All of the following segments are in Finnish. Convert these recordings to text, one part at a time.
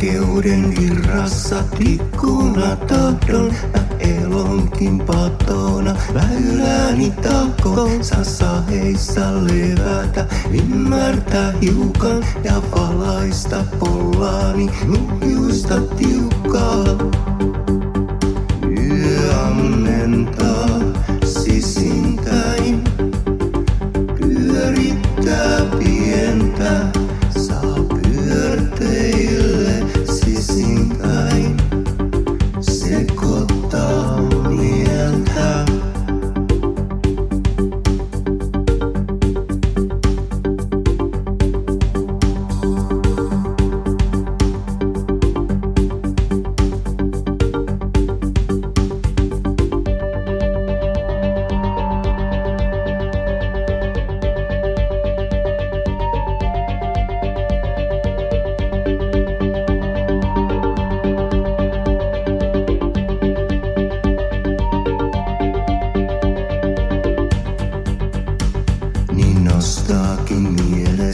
Rakkauden virrassa tikkuna tahdon elonkin patona. Väyläni tako, saa saheissa levätä, ymmärtää hiukan ja valaista pollaani, nuhjuista tiukkaa.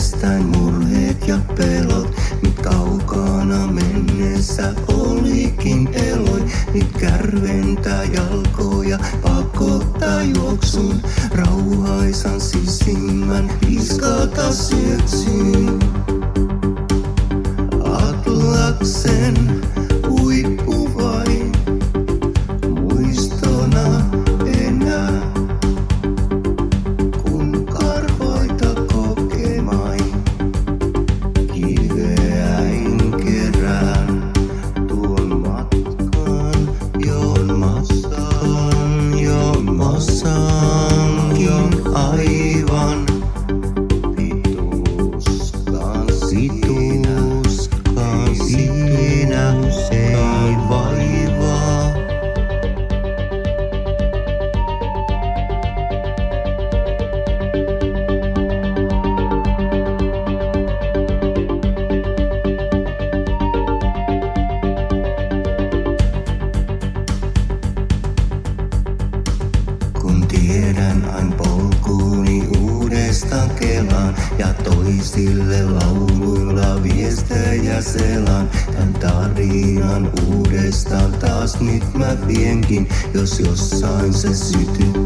Mielestään murheet ja pelot, mit kaukana mennessä olikin eloi. Nyt kärventää jalkoja, pakottaa juoksun, rauhaisan sisimmän piskata syöksyyn. Atlaksen song. Ja toisille lauluilla viestejä selaan. Tän tarinan uudestaan taas nyt mä vienkin, jos jossain se sytyttää.